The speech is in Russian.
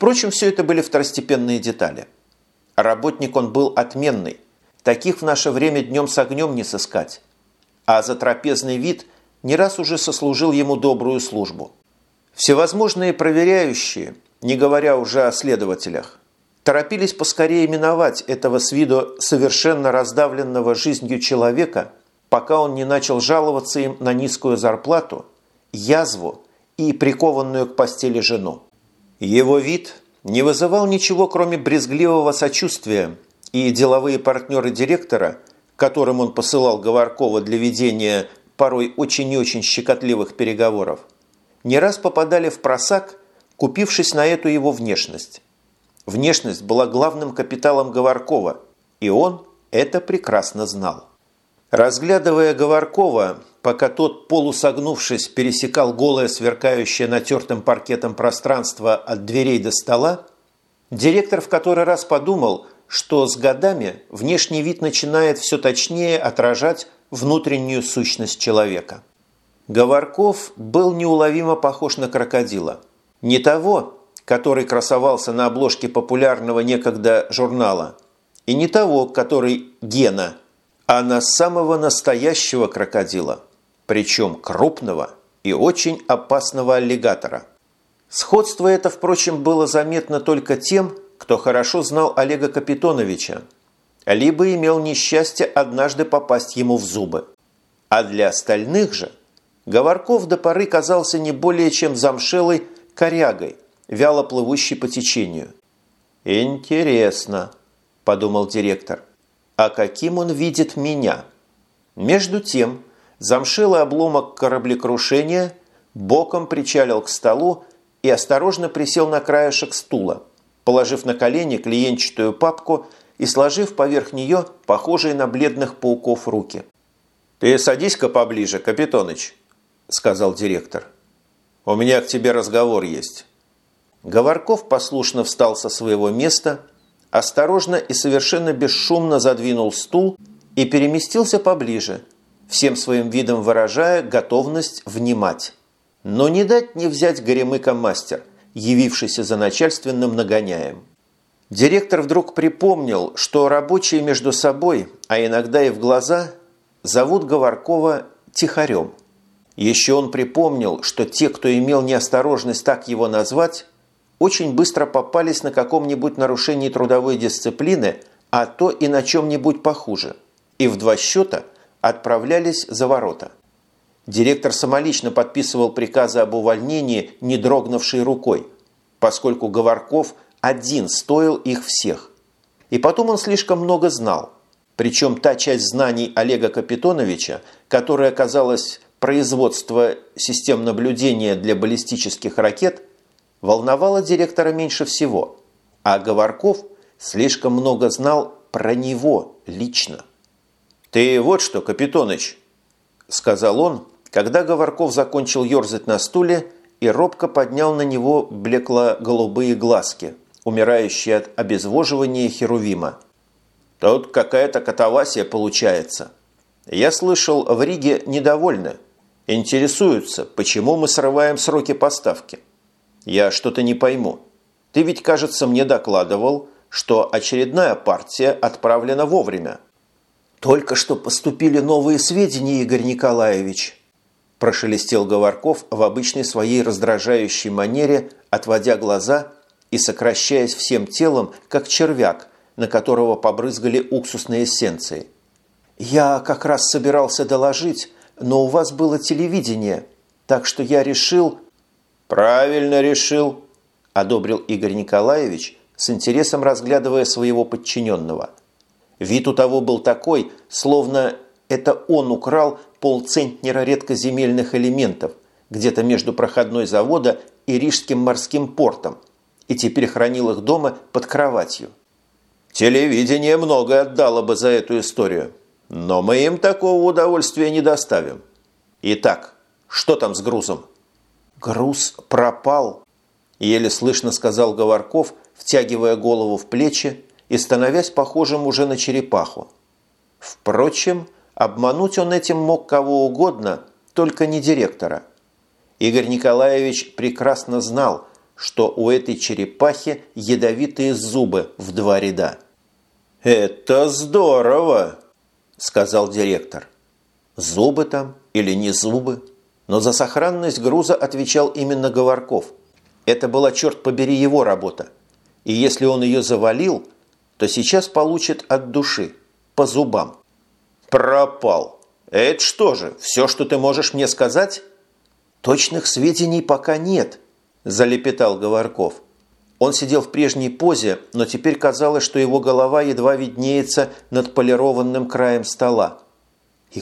Впрочем, все это были второстепенные детали. Работник он был отменный. Таких в наше время днем с огнем не сыскать. А за трапезный вид не раз уже сослужил ему добрую службу. Всевозможные проверяющие, не говоря уже о следователях, торопились поскорее миновать этого с виду совершенно раздавленного жизнью человека, пока он не начал жаловаться им на низкую зарплату, язву и прикованную к постели жену. Его вид не вызывал ничего, кроме брезгливого сочувствия, и деловые партнеры директора, которым он посылал Говоркова для ведения порой очень и очень щекотливых переговоров, не раз попадали в просак, купившись на эту его внешность. Внешность была главным капиталом Говоркова, и он это прекрасно знал. Разглядывая Говоркова, пока тот, полусогнувшись, пересекал голое, сверкающее натертым паркетом пространство от дверей до стола, директор в который раз подумал, что с годами внешний вид начинает все точнее отражать внутреннюю сущность человека. Говорков был неуловимо похож на крокодила. Не того, который красовался на обложке популярного некогда журнала, и не того, который Гена – а на самого настоящего крокодила, причем крупного и очень опасного аллигатора. Сходство это, впрочем, было заметно только тем, кто хорошо знал Олега Капитоновича, либо имел несчастье однажды попасть ему в зубы. А для остальных же Говорков до поры казался не более чем замшелой корягой, вяло плывущей по течению. «Интересно», – подумал директор а каким он видит меня. Между тем, замшилый обломок кораблекрушения боком причалил к столу и осторожно присел на краешек стула, положив на колени клиентчатую папку и сложив поверх нее похожие на бледных пауков руки. «Ты садись-ка поближе, Капитоныч», – сказал директор. «У меня к тебе разговор есть». Говорков послушно встал со своего места осторожно и совершенно бесшумно задвинул стул и переместился поближе, всем своим видом выражая готовность внимать. Но не дать не взять горемыка мастер, явившийся за начальственным нагоняем. Директор вдруг припомнил, что рабочие между собой, а иногда и в глаза, зовут Говоркова Тихарем. Еще он припомнил, что те, кто имел неосторожность так его назвать, очень быстро попались на каком-нибудь нарушении трудовой дисциплины, а то и на чем-нибудь похуже, и в два счета отправлялись за ворота. Директор самолично подписывал приказы об увольнении, не дрогнувшей рукой, поскольку Говорков один стоил их всех. И потом он слишком много знал. Причем та часть знаний Олега Капитоновича, которая оказалась производство систем наблюдения для баллистических ракет – волновало директора меньше всего, а Говорков слишком много знал про него лично. «Ты вот что, Капитоныч», – сказал он, когда Говорков закончил ерзать на стуле и робко поднял на него блекло-голубые глазки, умирающие от обезвоживания Херувима. «Тут какая-то катавасия получается. Я слышал, в Риге недовольны. Интересуются, почему мы срываем сроки поставки». Я что-то не пойму. Ты ведь, кажется, мне докладывал, что очередная партия отправлена вовремя. Только что поступили новые сведения, Игорь Николаевич. Прошелестел Говорков в обычной своей раздражающей манере, отводя глаза и сокращаясь всем телом, как червяк, на которого побрызгали уксусные эссенции. «Я как раз собирался доложить, но у вас было телевидение, так что я решил, «Правильно решил», – одобрил Игорь Николаевич, с интересом разглядывая своего подчиненного. Вид у того был такой, словно это он украл полцентнера редкоземельных элементов где-то между проходной завода и Рижским морским портом и теперь хранил их дома под кроватью. Телевидение многое отдало бы за эту историю, но мы им такого удовольствия не доставим. Итак, что там с грузом? «Груз пропал», – еле слышно сказал Говорков, втягивая голову в плечи и становясь похожим уже на черепаху. Впрочем, обмануть он этим мог кого угодно, только не директора. Игорь Николаевич прекрасно знал, что у этой черепахи ядовитые зубы в два ряда. «Это здорово!» – сказал директор. Зубы там или не зубы? Но за сохранность груза отвечал именно Говорков. Это была, черт побери, его работа. И если он ее завалил, то сейчас получит от души, по зубам. «Пропал! Это что же, все, что ты можешь мне сказать?» «Точных сведений пока нет», – залепетал Говорков. Он сидел в прежней позе, но теперь казалось, что его голова едва виднеется над полированным краем стола.